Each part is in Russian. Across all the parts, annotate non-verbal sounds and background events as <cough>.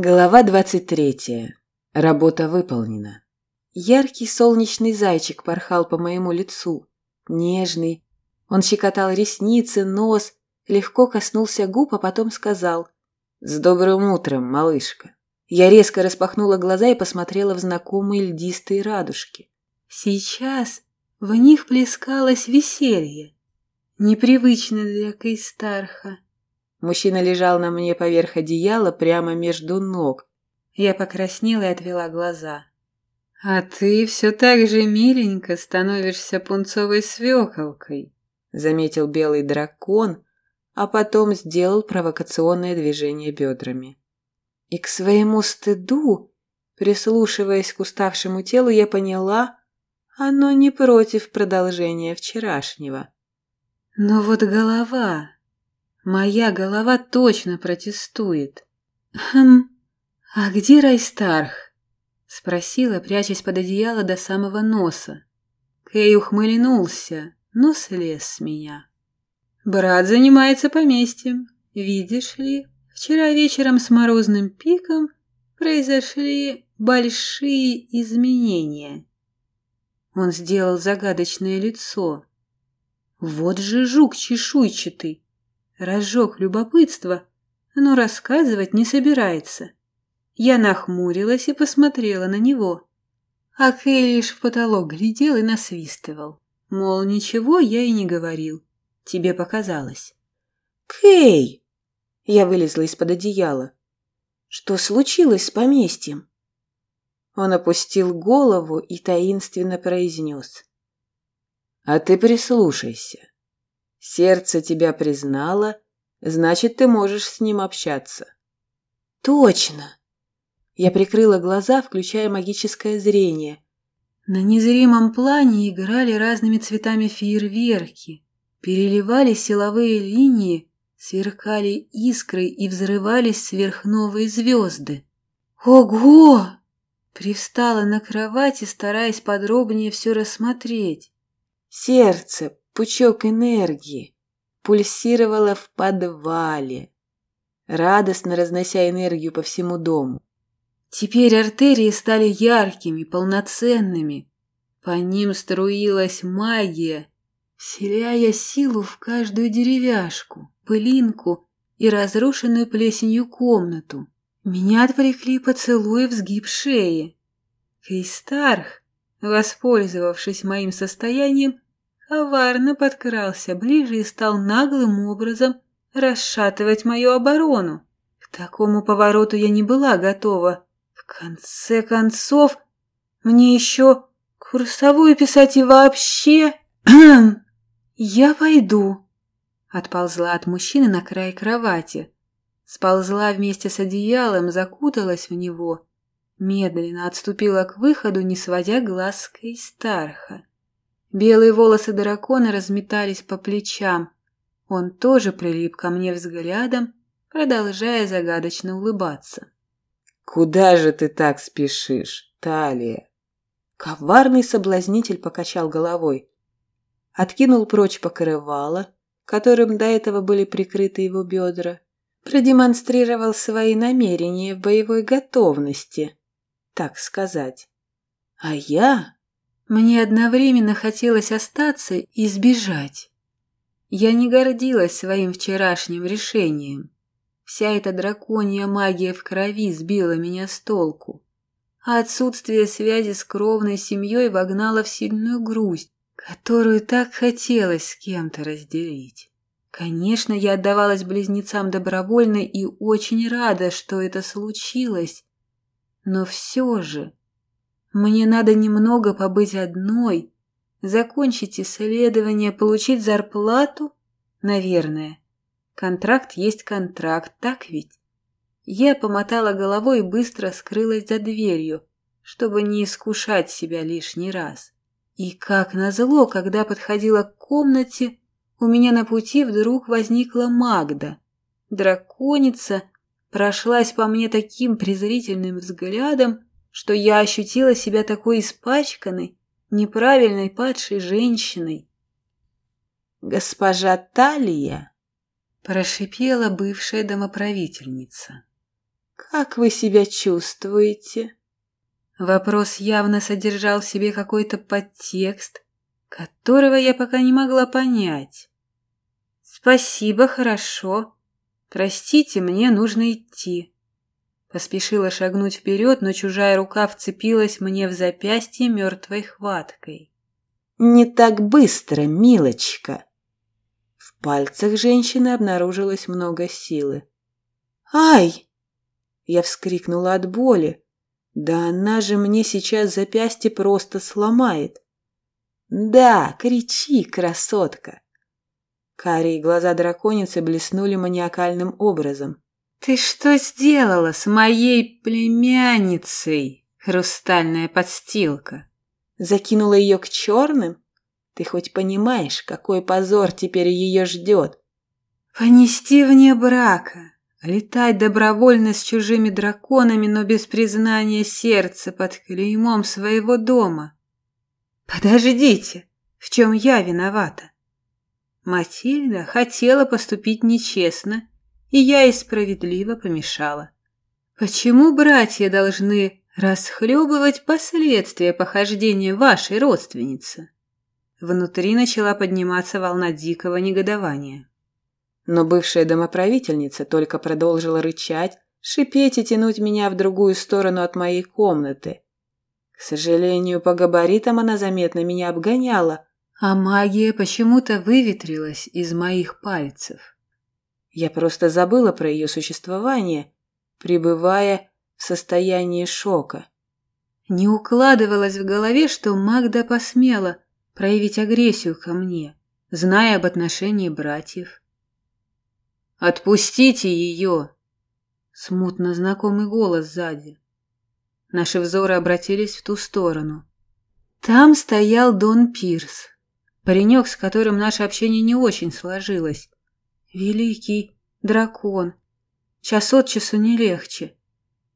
Глава 23. Работа выполнена. Яркий солнечный зайчик порхал по моему лицу. Нежный. Он щекотал ресницы, нос, легко коснулся губ, а потом сказал «С добрым утром, малышка». Я резко распахнула глаза и посмотрела в знакомые льдистые радужки. Сейчас в них плескалось веселье. Непривычно для Кейстарха. Мужчина лежал на мне поверх одеяла прямо между ног. Я покраснела и отвела глаза. «А ты все так же миленько становишься пунцовой свеколкой», заметил белый дракон, а потом сделал провокационное движение бедрами. И к своему стыду, прислушиваясь к уставшему телу, я поняла, оно не против продолжения вчерашнего. Но вот голова... Моя голова точно протестует. Хм, а где Райстарх? Спросила, прячась под одеяло до самого носа. Кей ухмыльнулся, но слез с меня. Брат занимается поместьем. Видишь ли, вчера вечером с морозным пиком произошли большие изменения. Он сделал загадочное лицо. Вот же жук чешуйчатый разжег любопытство, но рассказывать не собирается. Я нахмурилась и посмотрела на него. А Кей лишь в потолок глядел и насвистывал. Мол, ничего я и не говорил. Тебе показалось. «Кей!» Я вылезла из-под одеяла. «Что случилось с поместьем?» Он опустил голову и таинственно произнес. «А ты прислушайся. Сердце тебя признало, значит, ты можешь с ним общаться. Точно. Я прикрыла глаза, включая магическое зрение. На незримом плане играли разными цветами фейерверки, переливались силовые линии, сверкали искры и взрывались сверхновые звезды. Ого! Привстала на кровати, стараясь подробнее все рассмотреть. Сердце, пучок энергии пульсировало в подвале, радостно разнося энергию по всему дому. Теперь артерии стали яркими, полноценными. По ним струилась магия, вселяя силу в каждую деревяшку, пылинку и разрушенную плесенью комнату. Меня отвлекли поцелуи в сгиб шеи. Кейстарх, воспользовавшись моим состоянием, коварно подкрался ближе и стал наглым образом расшатывать мою оборону. К такому повороту я не была готова. В конце концов, мне еще курсовую писать и вообще... <clears throat> Я пойду. Отползла от мужчины на край кровати. Сползла вместе с одеялом, закуталась в него. Медленно отступила к выходу, не сводя глаз с Кейстарха. Белые волосы дракона разметались по плечам. Он тоже прилип ко мне взглядом, продолжая загадочно улыбаться. «Куда же ты так спешишь, Талия?» Коварный соблазнитель покачал головой. Откинул прочь покрывало, которым до этого были прикрыты его бедра, продемонстрировал свои намерения в боевой готовности, так сказать. А я мне одновременно хотелось остаться и сбежать. Я не гордилась своим вчерашним решением. Вся эта драконья магия в крови сбила меня с толку. А отсутствие связи с кровной семьей вогнало в сильную грусть, которую так хотелось с кем-то разделить. Конечно, я отдавалась близнецам добровольно и очень рада, что это случилось. Но все же мне надо немного побыть одной, закончить исследование, получить зарплату? Наверное. Контракт есть контракт, так ведь? Я помотала головой и быстро скрылась за дверью, чтобы не искушать себя лишний раз. И как назло, когда подходила к комнате, у меня на пути вдруг возникла Магда. Драконица прошлась по мне таким презрительным взглядом, что я ощутила себя такой испачканной, неправильной падшей женщиной. «Госпожа Талия!» – прошипела бывшая домоправительница. как вы себя чувствуете?» Вопрос явно содержал в себе какой-то подтекст, которого я пока не могла понять. «Спасибо, хорошо. Простите, мне нужно идти». Поспешила шагнуть вперед, но чужая рука вцепилась мне в запястье мертвой хваткой. «Не так быстро, милочка!» В пальцах женщины обнаружилось много силы. «Ай!» Я вскрикнула от боли. «Да она же мне сейчас запястье просто сломает!» «Да, кричи, красотка!» Карие глаза драконицы блеснули маниакальным образом. «Ты что сделала с моей племянницей, хрустальная подстилка? Закинула ее к черным? Ты хоть понимаешь, какой позор теперь ее ждет? Понести вне брака, летать добровольно с чужими драконами, но без признания сердца под клеймом своего дома. Подождите, в чем я виновата? Матильда хотела поступить нечестно, и я ей справедливо помешала. Почему братья должны расхлебывать последствия похождения вашей родственницы? Внутри начала подниматься волна дикого негодования. Но бывшая домоправительница только продолжила рычать, шипеть и тянуть меня в другую сторону от моей комнаты. К сожалению, по габаритам она заметно меня обгоняла, а магия почему-то выветрилась из моих пальцев. Я просто забыла про ее существование, пребывая в состоянии шока. Не укладывалось в голове, что Магда посмела проявить агрессию ко мне, зная об отношении братьев. «Отпустите ее!» Смутно знакомый голос сзади. Наши взоры обратились в ту сторону. Там стоял Дон Пирс, Паренек, с которым наше общение не очень сложилось. Великий дракон. Час от часу не легче.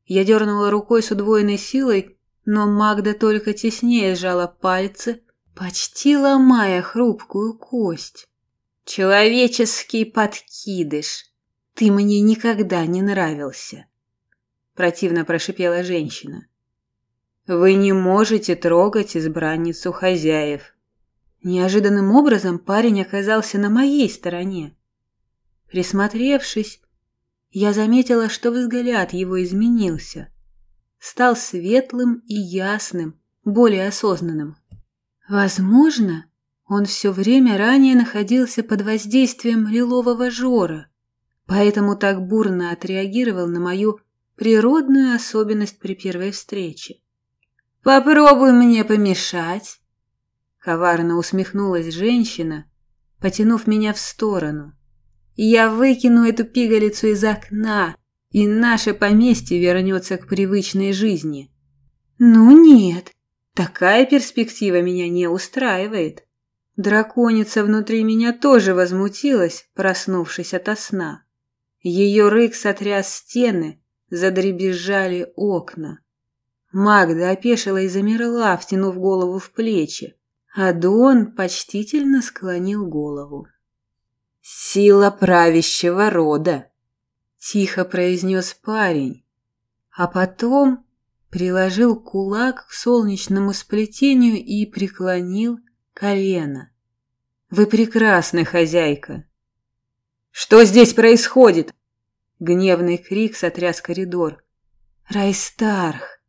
Я дернула рукой с удвоенной силой, но Магда только теснее сжала пальцы, почти ломая хрупкую кость. «Человеческий подкидыш! Ты мне никогда не нравился!» Противно прошипела женщина. «Вы не можете трогать избранницу хозяев», Неожиданным образом парень оказался на моей стороне. Присмотревшись, я заметила, что взгляд его изменился. Стал светлым и ясным, более осознанным. Возможно, он все время ранее находился под воздействием лилового жора, поэтому так бурно отреагировал на мою природную особенность при первой встрече. «Попробуй мне помешать», Коварно усмехнулась женщина, потянув меня в сторону. «Я выкину эту пигалицу из окна, и наше поместье вернется к привычной жизни». «Ну нет, такая перспектива меня не устраивает». Драконица внутри меня тоже возмутилась, проснувшись ото сна. Ее рык сотряс стены, задребезжали окна. Магда опешила и замерла, втянув голову в плечи. Адон почтительно склонил голову. «Сила правящего рода», — тихо произнес парень, а потом приложил кулак к солнечному сплетению и преклонил колено. «Вы прекрасная хозяйка!» «Что здесь происходит?» Гневный крик сотряс коридор. «Райстарх!»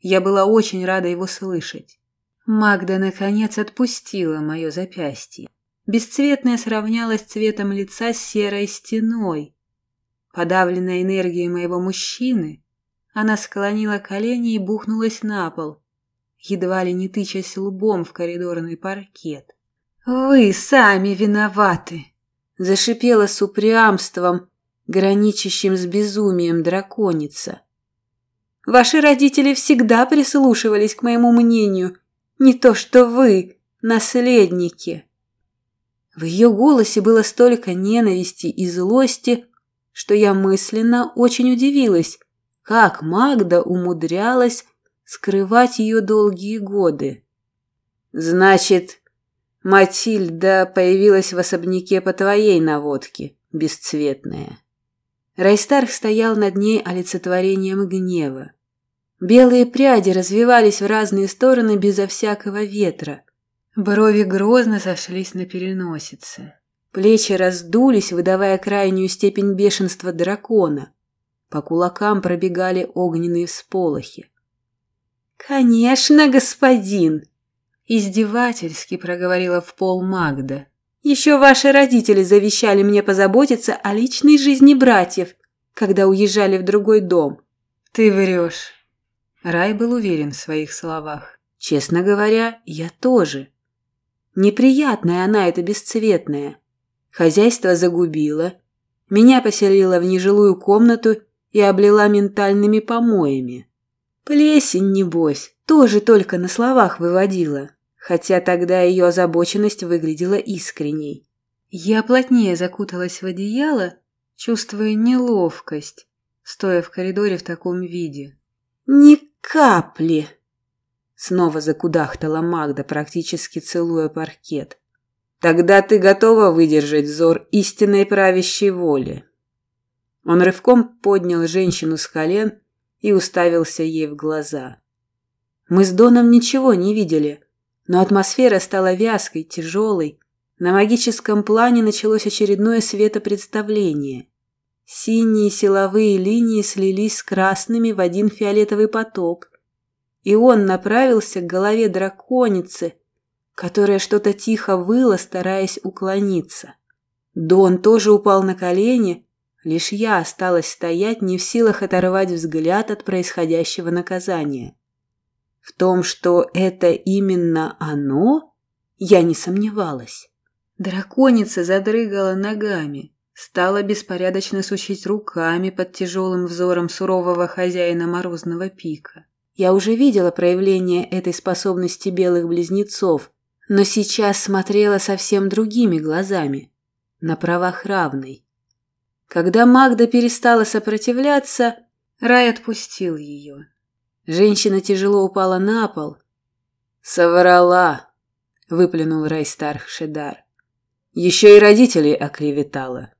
Я была очень рада его слышать. Магда, наконец, отпустила мое запястье. Бесцветное сравнялось цветом лица с серой стеной. Подавленная энергией моего мужчины, она склонила колени и бухнулась на пол, едва ли не тычась лбом в коридорный паркет. «Вы сами виноваты!» — зашипела с упрямством, граничащим с безумием драконица. «Ваши родители всегда прислушивались к моему мнению не то что вы, наследники. В ее голосе было столько ненависти и злости, что я мысленно очень удивилась, как Магда умудрялась скрывать ее долгие годы. «Значит, Матильда появилась в особняке по твоей наводке, бесцветная». Райстарх стоял над ней олицетворением гнева. Белые пряди развивались в разные стороны безо всякого ветра. Брови грозно сошлись на переносице. Плечи раздулись, выдавая крайнюю степень бешенства дракона. По кулакам пробегали огненные всполохи. «Конечно, господин!» Издевательски проговорила в пол Магда. «Еще ваши родители завещали мне позаботиться о личной жизни братьев, когда уезжали в другой дом». «Ты врешь». Рай был уверен в своих словах. «Честно говоря, я тоже». Неприятная она эта бесцветная. Хозяйство загубила. Меня поселила в нежилую комнату и облила ментальными помоями. Плесень, небось, тоже только на словах выводила хотя тогда ее озабоченность выглядела искренней. Я плотнее закуталась в одеяло, чувствуя неловкость, стоя в коридоре в таком виде. «Ни капли!» Снова закудахтала Магда, практически целуя паркет. «Тогда ты готова выдержать взор истинной правящей воли?» Он рывком поднял женщину с колен и уставился ей в глаза. Мы с Доном ничего не видели, но атмосфера стала вязкой, тяжелой. На магическом плане началось очередное светопредставление. Синие силовые линии слились с красными в один фиолетовый поток. И он направился к голове драконицы, которая что-то тихо выла, стараясь уклониться. Дон тоже упал на колени, лишь я осталась стоять, не в силах оторвать взгляд от происходящего наказания. В том, что это именно оно, я не сомневалась. Драконица задрыгала ногами, стала беспорядочно сучить руками под тяжелым взором сурового хозяина морозного пика. Я уже видела проявление этой способности белых близнецов, но сейчас смотрела совсем другими глазами, на правах равной. Когда Магда перестала сопротивляться, Рай отпустил ее. Женщина тяжело упала на пол. «Соврала!» — выплюнул Райстарх Шедар. «Еще и родителей оклеветала.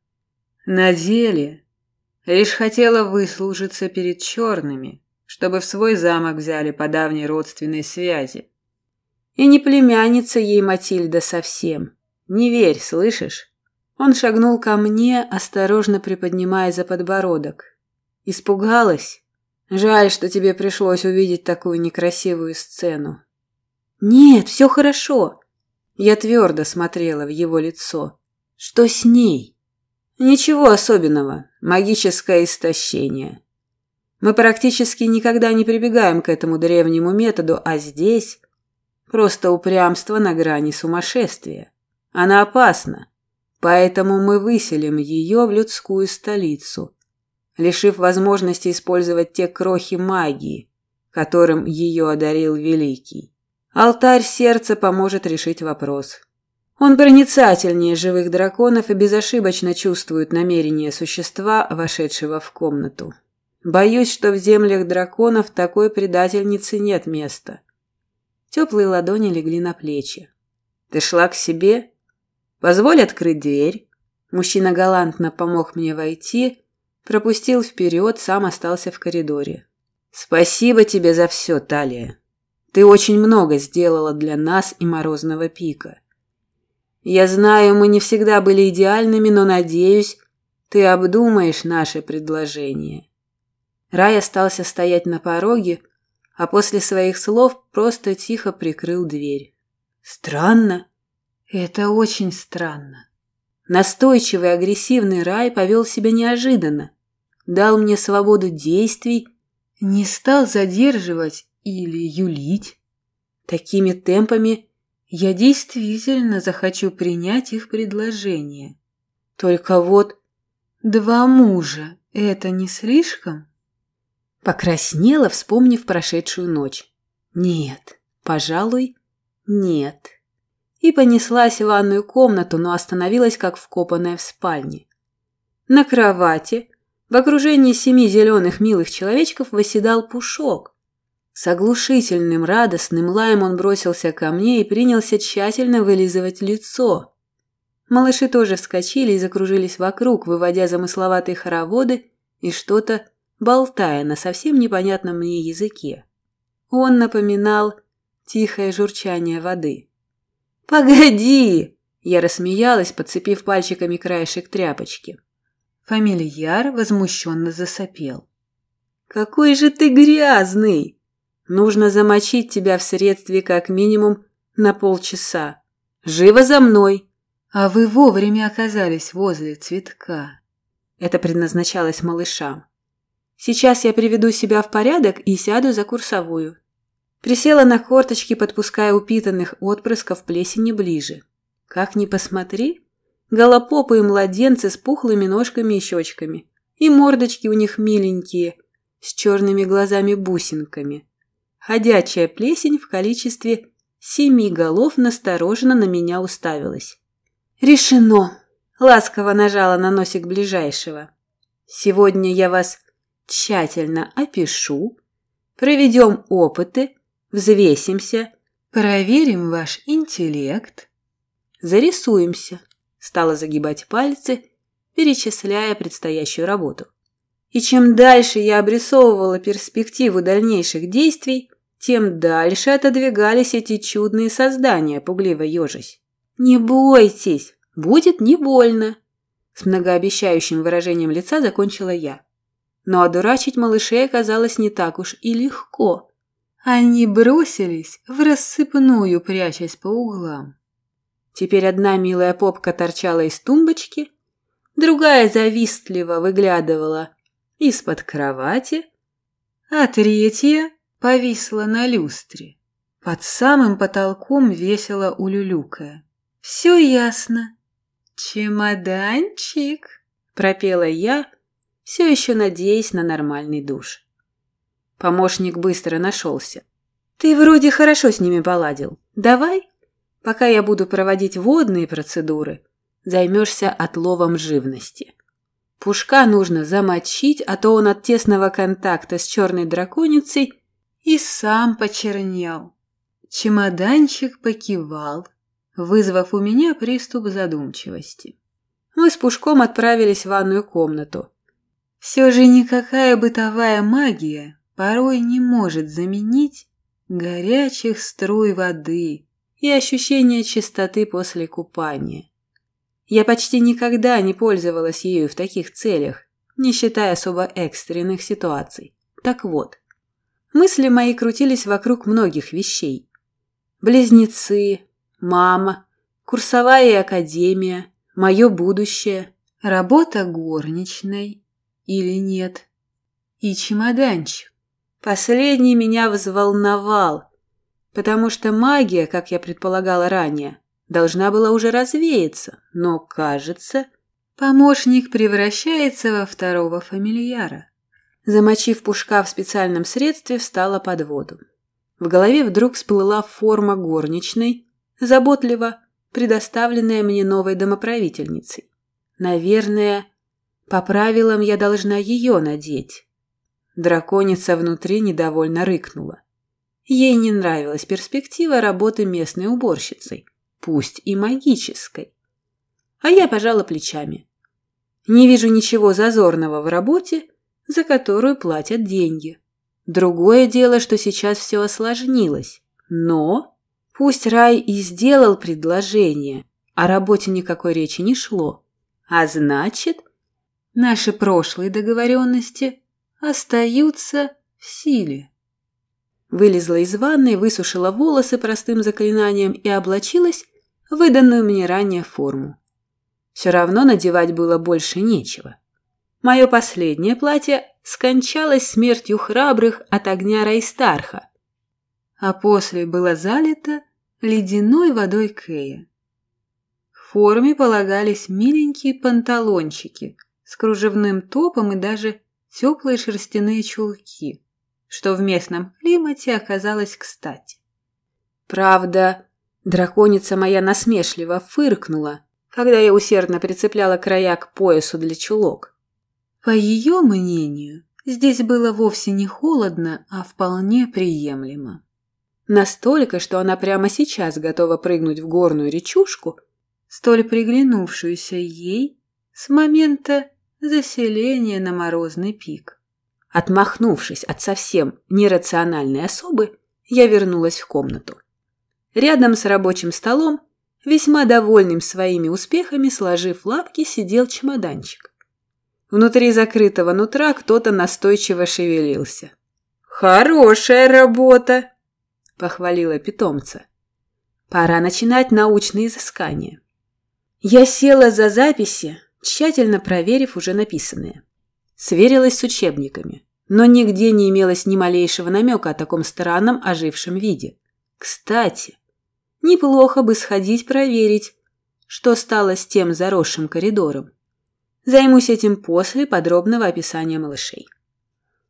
На деле лишь хотела выслужиться перед черными, чтобы в свой замок взяли по давней родственной связи. И не племянница ей Матильда совсем. Не верь, слышишь?» Он шагнул ко мне, осторожно приподнимая за подбородок. Испугалась? Жаль, что тебе пришлось увидеть такую некрасивую сцену. Нет, все хорошо. Я твердо смотрела в его лицо. Что с ней? Ничего особенного. Магическое истощение. Мы практически никогда не прибегаем к этому древнему методу, а здесь просто упрямство на грани сумасшествия. Она опасна, поэтому мы выселим ее в людскую столицу, лишив возможности использовать те крохи магии, которым ее одарил Великий. Алтарь сердца поможет решить вопрос. Он проницательнее живых драконов и безошибочно чувствует намерения существа, вошедшего в комнату. Боюсь, что в землях драконов такой предательницы нет места. Теплые ладони легли на плечи. Ты шла к себе? Позволь открыть дверь. Мужчина галантно помог мне войти, Пропустил вперед, сам остался в коридоре. «Спасибо тебе за все, Талия. Ты очень много сделала для нас и Морозного пика. Я знаю, мы не всегда были идеальными, но, надеюсь, ты обдумаешь наше предложение». Рай остался стоять на пороге, а после своих слов просто тихо прикрыл дверь. «Странно. Это очень странно». Настойчивый агрессивный Рай повел себя неожиданно дал мне свободу действий, не стал задерживать или юлить. Такими темпами я действительно захочу принять их предложение. Только вот два мужа – это не слишком? Покраснела, вспомнив прошедшую ночь. Нет, пожалуй, нет. И понеслась в ванную комнату, но остановилась как вкопанная в спальне. На кровати в окружении семи зеленых милых человечков восседал Пушок. С оглушительным радостным лаем он бросился ко мне и принялся тщательно вылизывать лицо. Малыши тоже вскочили и закружились вокруг, выводя замысловатые хороводы и что-то болтая на совсем непонятном мне языке. Он напоминал тихое журчание воды. «Погоди!» – я рассмеялась, подцепив пальчиками краешек тряпочки. Фамильяр возмущенно засопел. «Какой же ты грязный! Нужно замочить тебя в средстве как минимум на полчаса. Живо за мной!» А вы вовремя оказались возле цветка. Это предназначалось малышам. Сейчас я приведу себя в порядок и сяду за курсовую. Присела на корточки, подпуская упитанных отпрысков плесени ближе. Как ни посмотри, голопопые младенцы с пухлыми ножками и щечками. И мордочки у них миленькие, с черными глазами-бусинками. Ходячая плесень в количестве семи голов настороженно на меня уставилась. «Решено!» – ласково нажала на носик ближайшего. «Сегодня я вас тщательно опишу, проведем опыты, взвесимся, проверим ваш интеллект, зарисуемся», – стала загибать пальцы, перечисляя предстоящую работу. И чем дальше я обрисовывала перспективу дальнейших действий, тем дальше отодвигались эти чудные создания, пугливо ежась. «Не бойтесь, будет не больно», – с многообещающим выражением лица закончила я. Но одурачить малышей оказалось не так уж и легко. Они бросились в рассыпную, прячась по углам. Теперь одна милая попка торчала из тумбочки, другая завистливо выглядывала из-под кровати, а третья повисла на люстре, под самым потолком весело улюлюкая. «Все ясно». «Чемоданчик», – пропела я, все еще надеясь на нормальный душ. Помощник быстро нашелся. «Ты вроде хорошо с ними поладил. Давай, пока я буду проводить водные процедуры, займешься отловом живности. Пушка нужно замочить, а то он от тесного контакта с черной драконицей и сам почернел». Чемоданчик покивал, вызвав у меня приступ задумчивости. Мы с Пушком отправились в ванную комнату. Все же никакая бытовая магия порой не может заменить горячих струй воды и ощущение чистоты после купания. Я почти никогда не пользовалась ею в таких целях, не считая особо экстренных ситуаций. Так вот, мысли мои крутились вокруг многих вещей. Близнецы, мама, курсовая и академия, мое будущее, работа горничной или нет. И чемоданчик. Последний меня взволновал, потому что магия, как я предполагала ранее, должна была уже развеяться, но, кажется, помощник превращается во второго фамильяра. Замочив пушка в специальном средстве, встала под воду. В голове вдруг всплыла форма горничной, заботливо предоставленная мне новой домоправительницей. Наверное, по правилам я должна ее надеть. Драконица внутри недовольно рыкнула. Ей не нравилась перспектива работы местной уборщицей, пусть и магической. А я пожала плечами. Не вижу ничего зазорного в работе, за которую платят деньги. Другое дело, что сейчас все осложнилось. Но Пусть Рай и сделал предложение, о работе никакой речи не шло. А значит, наши прошлые договоренности остаются в силе. Вылезла из ванной, высушила волосы простым заклинанием и облачилась в выданную мне ранее форму. Все равно надевать было больше нечего. Мое последнее платье скончалось смертью храбрых от огня Райстарха, а после было залито ледяной водой Кэя. В форме полагались миленькие панталончики с кружевным топом и даже теплые шерстяные чулки, что в местном климате оказалось кстати. Правда, драконица моя насмешливо фыркнула, когда я усердно прицепляла края к поясу для чулок. По ее мнению, здесь было вовсе не холодно, а вполне приемлемо. Настолько, что она прямо сейчас готова прыгнуть в горную речушку, столь приглянувшуюся ей с момента заселения на морозный пик. Отмахнувшись от совсем нерациональной особы, я вернулась в комнату. Рядом с рабочим столом, весьма довольным своими успехами, сложив лапки, сидел чемоданчик. Внутри закрытого нутра кто-то настойчиво шевелился. «Хорошая работа!» – похвалила питомца. «Пора начинать научные изыскания». Я села за записи, тщательно проверив уже написанное. Сверилась с учебниками, но нигде не имелось ни малейшего намека о таком странном ожившем виде. Кстати, неплохо бы сходить проверить, что стало с тем заросшим коридором. Займусь этим после подробного описания малышей.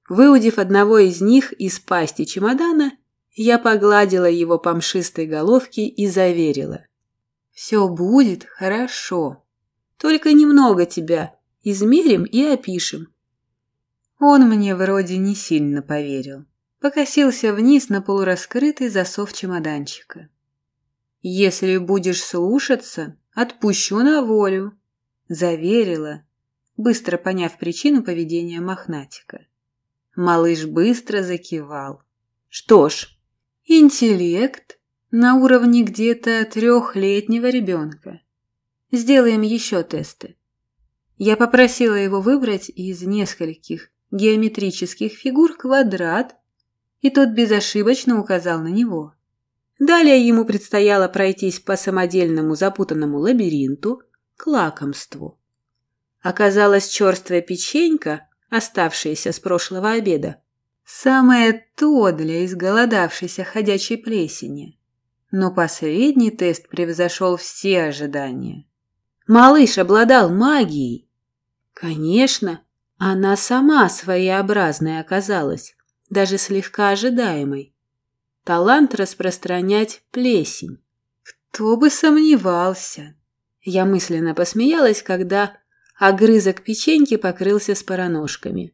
Выудив одного из них из пасти чемодана, я погладила его по мшистой головке и заверила. «Все будет хорошо. Только немного тебя измерим и опишем. Он мне вроде не сильно поверил. Покосился вниз на полураскрытый засов чемоданчика. «Если будешь слушаться, отпущу на волю», – заверила, быстро поняв причину поведения мохнатика. Малыш быстро закивал. «Что ж, интеллект на уровне где-то трехлетнего ребенка. Сделаем еще тесты». Я попросила его выбрать из нескольких геометрических фигур квадрат, и тот безошибочно указал на него. Далее ему предстояло пройтись по самодельному запутанному лабиринту к лакомству. Оказалась черствая печенька, оставшаяся с прошлого обеда. Самое то для изголодавшейся ходячей плесени. Но последний тест превзошел все ожидания. Малыш обладал магией. Конечно, она сама своеобразная оказалась, даже слегка ожидаемой. Талант распространять плесень. Кто бы сомневался. Я мысленно посмеялась, когда огрызок печеньки покрылся спороножками.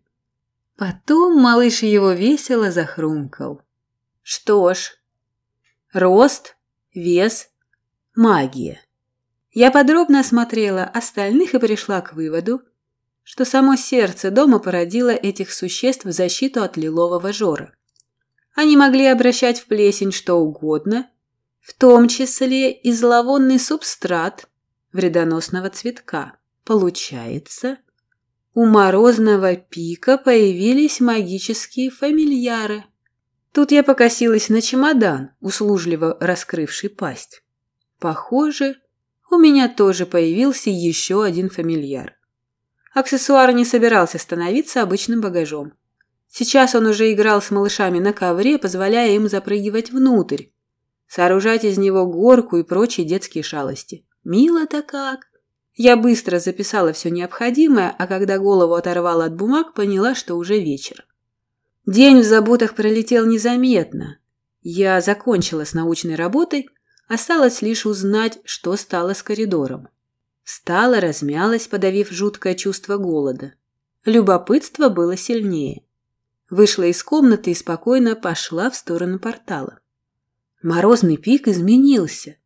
Потом малыш его весело захрумкал. Что ж, рост, вес, магия. Я подробно осмотрела остальных и пришла к выводу, что само сердце дома породило этих существ в защиту от лилового жора. Они могли обращать в плесень что угодно, в том числе и зловонный субстрат вредоносного цветка. Получается, у морозного пика появились магические фамильяры. Тут я покосилась на чемодан, услужливо раскрывший пасть. Похоже, у меня тоже появился еще один фамильяр. Аксессуар не собирался становиться обычным багажом. Сейчас он уже играл с малышами на ковре, позволяя им запрыгивать внутрь, сооружать из него горку и прочие детские шалости. Мило-то как! Я быстро записала все необходимое, а когда голову оторвала от бумаг, поняла, что уже вечер. День в заботах пролетел незаметно. Я закончила с научной работой, осталось лишь узнать, что стало с коридором. Встала, размялась, подавив жуткое чувство голода. Любопытство было сильнее. Вышла из комнаты и спокойно пошла в сторону портала. Морозный пик изменился.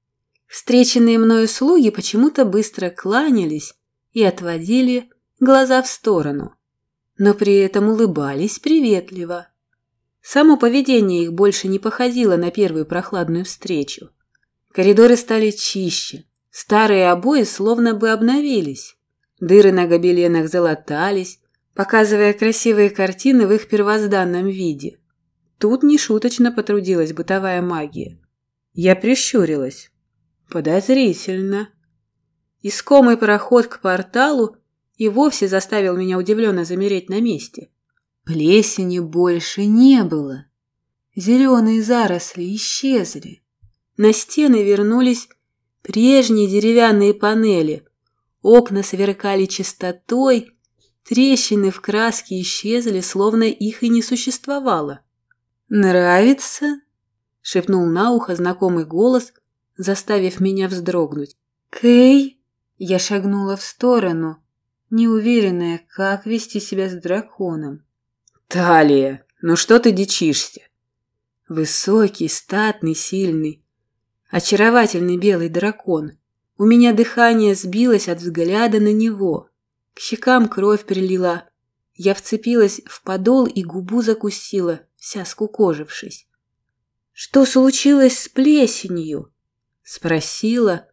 Встреченные мною слуги почему-то быстро кланялись и отводили глаза в сторону, но при этом улыбались приветливо. Само поведение их больше не походило на первую прохладную встречу. Коридоры стали чище, Старые обои словно бы обновились. Дыры на гобеленах залатались, показывая красивые картины в их первозданном виде. Тут нешуточно потрудилась бытовая магия. Я прищурилась. Подозрительно. Искомый проход к порталу и вовсе заставил меня удивленно замереть на месте. Плесени больше не было. Зеленые заросли исчезли. На стены вернулись Прежние деревянные панели, окна сверкали чистотой, трещины в краске исчезли, словно их и не существовало. «Нравится?» — шепнул на ухо знакомый голос, заставив меня вздрогнуть. «Кэй?» Я шагнула в сторону, неуверенная, как вести себя с драконом. «Талия, ну что ты дичишься?» Высокий, статный, сильный очаровательный белый дракон, У меня дыхание сбилось от взгляда на него. К щекам кровь прилила. Я вцепилась в подол и губу закусила, вся скукожившись. «Что случилось с плесенью?» Спросила,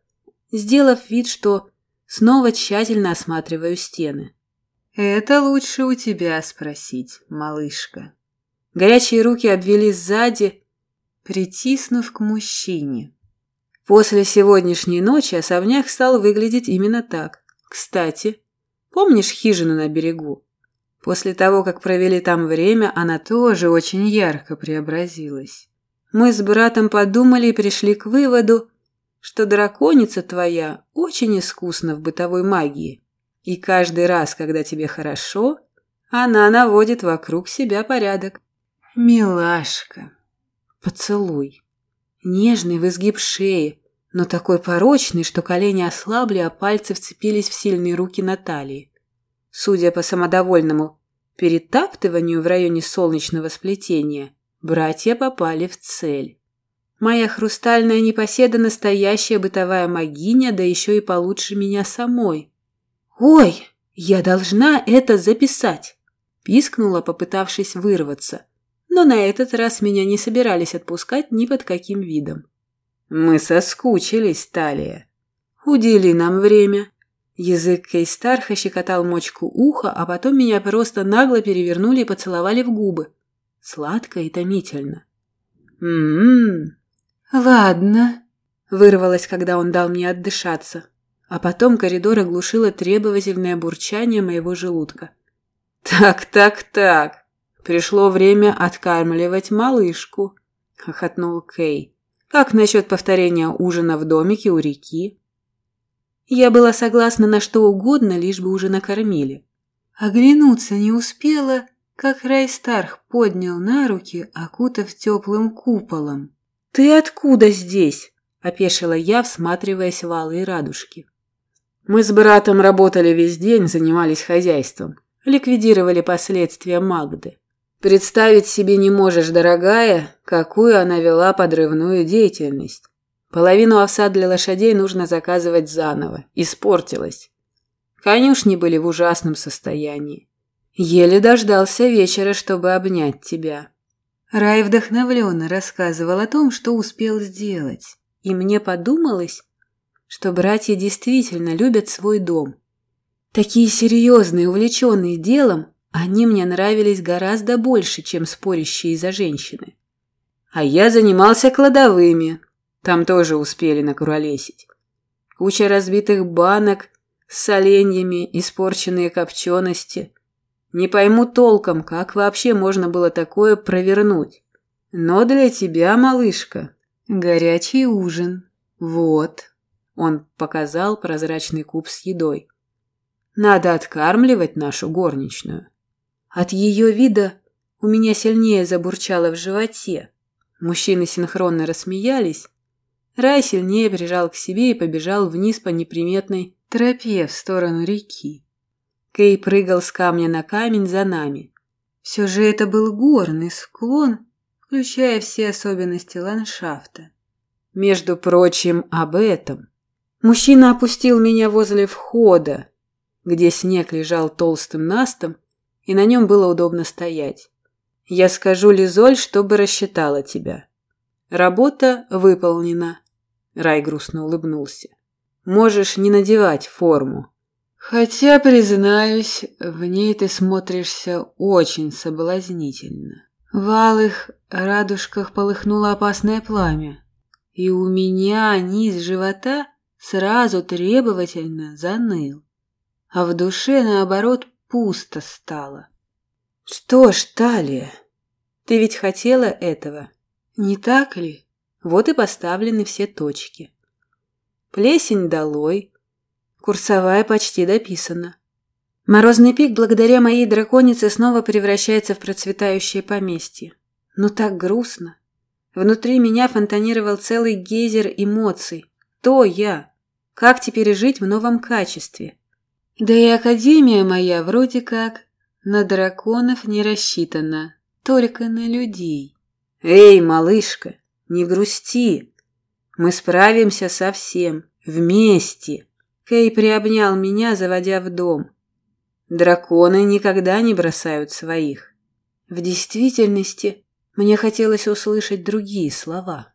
сделав вид, что снова тщательно осматриваю стены. «Это лучше у тебя спросить, малышка». Горячие руки обвели сзади, притиснув к мужчине. После сегодняшней ночи особняк стал выглядеть именно так. Кстати, помнишь хижину на берегу? После того, как провели там время, она тоже очень ярко преобразилась. Мы с братом подумали и пришли к выводу, что драконица твоя очень искусна в бытовой магии. И каждый раз, когда тебе хорошо, она наводит вокруг себя порядок. Милашка, поцелуй. Нежный в изгиб шеи, но такой порочный, что колени ослабли, а пальцы вцепились в сильные руки Натальи. Судя по самодовольному перетаптыванию в районе солнечного сплетения, братья попали в цель. Моя хрустальная непоседа настоящая бытовая магиня, да еще и получше меня самой. «Ой, я должна это записать!» Пискнула, попытавшись вырваться. Но на этот раз меня не собирались отпускать ни под каким видом. «Мы соскучились, Талия. Удели нам время». Язык Кейстарха щекотал мочку уха, а потом меня просто нагло перевернули и поцеловали в губы. Сладко и томительно. «М-м-м, «Ладно», — вырвалось, когда он дал мне отдышаться. А потом коридор оглушило требовательное бурчание моего желудка. «Так, так, так. Пришло время откармливать малышку», — хохотнул Кей. «Как насчет повторения ужина в домике у реки?» Я была согласна на что угодно, лишь бы уже накормили. Оглянуться не успела, как Райстарх поднял на руки, окутав теплым куполом. «Ты откуда здесь?» – опешила я, всматриваясь в алые радужки. Мы с братом работали весь день, занимались хозяйством, ликвидировали последствия Магды. Представить себе не можешь, дорогая, какую она вела подрывную деятельность. Половину овса для лошадей нужно заказывать заново. Испортилась. Конюшни были в ужасном состоянии. Еле дождался вечера, чтобы обнять тебя. Рай вдохновленно рассказывал о том, что успел сделать. И мне подумалось, что братья действительно любят свой дом. Такие серьезные, увлеченные делом, они мне нравились гораздо больше, чем спорящие за женщины. А я занимался кладовыми. Там тоже успели накуролесить. Куча разбитых банок с соленьями, испорченные копчености – не пойму толком, как вообще можно было такое провернуть. Но для тебя, малышка, горячий ужин. Вот. Он показал прозрачный куб с едой. Надо откармливать нашу горничную. От ее вида у меня сильнее забурчало в животе. Мужчины синхронно рассмеялись. Рай сильнее прижал к себе и побежал вниз по неприметной тропе в сторону реки. Кей прыгал с камня на камень за нами. Все же это был горный склон, включая все особенности ландшафта. Между прочим, об этом. Мужчина опустил меня возле входа, где снег лежал толстым настом, и на нем было удобно стоять. Я скажу Лизоль, чтобы рассчитала тебя. Работа выполнена. Рай грустно улыбнулся. Можешь не надевать форму. Хотя, признаюсь, в ней ты смотришься очень соблазнительно. В алых радужках полыхнуло опасное пламя, и у меня низ живота сразу требовательно заныл, а в душе, наоборот, пусто стало. Что ж, Талия, ты ведь хотела этого, не так ли? Вот и поставлены все точки. Плесень долой, Курсовая почти дописана. Морозный пик благодаря моей драконице снова превращается в процветающее поместье. Но так грустно. Внутри меня фонтанировал целый гейзер эмоций. То я. Как теперь жить в новом качестве? Да и академия моя вроде как на драконов не рассчитана, только на людей. Эй, малышка, не грусти. Мы справимся со всем. Вместе. Кей приобнял меня, заводя в дом. Драконы никогда не бросают своих. В действительности, мне хотелось услышать другие слова.